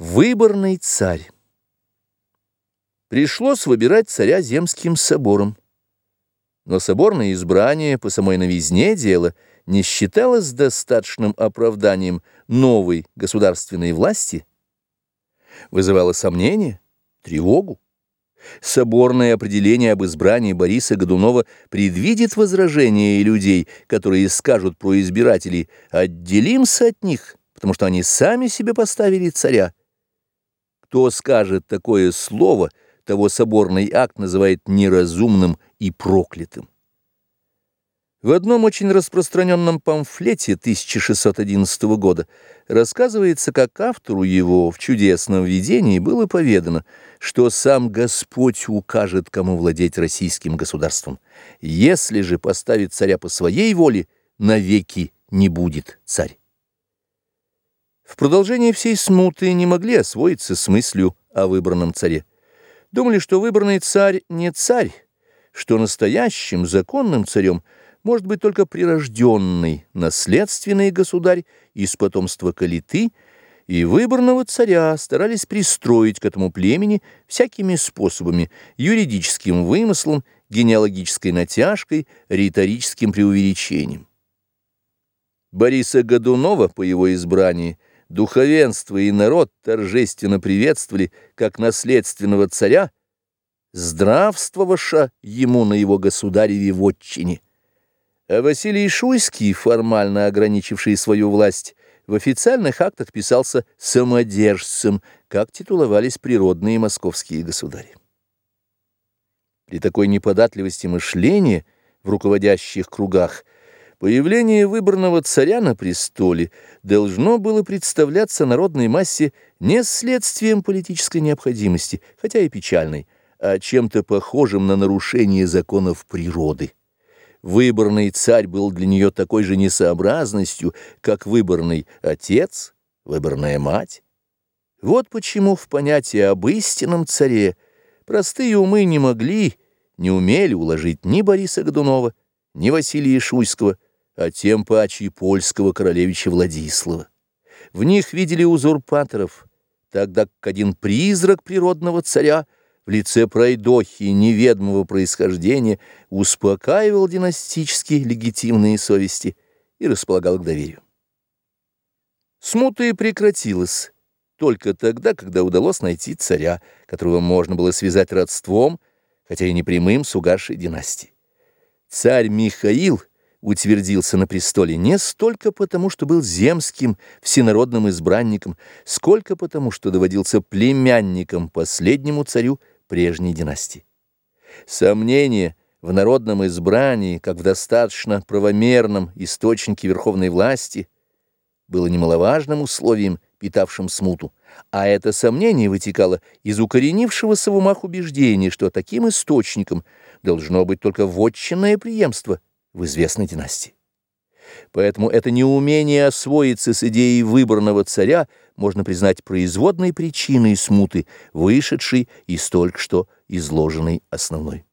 Выборный царь. Пришлось выбирать царя земским собором. Но соборное избрание по самой новизне дела не считалось достаточным оправданием новой государственной власти, вызывало сомнение, тревогу. Соборное определение об избрании Бориса Годунова предвидит возражения людей, которые скажут про избирателей «отделимся от них», потому что они сами себе поставили царя. Кто скажет такое слово, того соборный акт называет неразумным и проклятым. В одном очень распространенном памфлете 1611 года рассказывается, как автору его в чудесном видении было поведано, что сам Господь укажет, кому владеть российским государством. Если же поставит царя по своей воле, навеки не будет царь. В продолжение всей смуты не могли освоиться с мыслью о выбранном царе. Думали, что выбранный царь не царь, что настоящим законным царем может быть только прирожденный, наследственный государь из потомства Калиты, и выбранного царя старались пристроить к этому племени всякими способами, юридическим вымыслом, генеалогической натяжкой, риторическим преувеличением. Бориса Годунова по его избрании – духовенство и народ торжественно приветствовали как наследственного царя, здравствовавша ему на его государеве вотчине. А Василий Шуйский, формально ограничивший свою власть, в официальных актах писался самодержцем, как титуловались природные московские государи. При такой неподатливости мышления в руководящих кругах – Появление выбранного царя на престоле должно было представляться народной массе не следствием политической необходимости, хотя и печальной, а чем-то похожим на нарушение законов природы. Выборный царь был для нее такой же несообразностью, как выборный отец, выборная мать. Вот почему в понятие об истинном царе простые умы не могли, не умели уложить ни Бориса Годунова, ни Василия Шуйского, а тем паче польского королевича Владислава. В них видели узурпаторов, тогда как один призрак природного царя в лице пройдохи неведомого происхождения успокаивал династически легитимные совести и располагал к доверию. Смута и прекратилась только тогда, когда удалось найти царя, которого можно было связать родством, хотя и непрямым с угасшей династией. Царь Михаил — утвердился на престоле не столько потому, что был земским всенародным избранником, сколько потому, что доводился племянником последнему царю прежней династии. Сомнение в народном избрании, как в достаточно правомерном источнике верховной власти, было немаловажным условием, питавшим смуту, а это сомнение вытекало из укоренившегося в умах убеждения, что таким источником должно быть только вотчинное преемство – в известной династии. Поэтому это неумение освоиться с идеей выбранного царя можно признать производной причиной смуты, вышедшей из только что изложенной основной.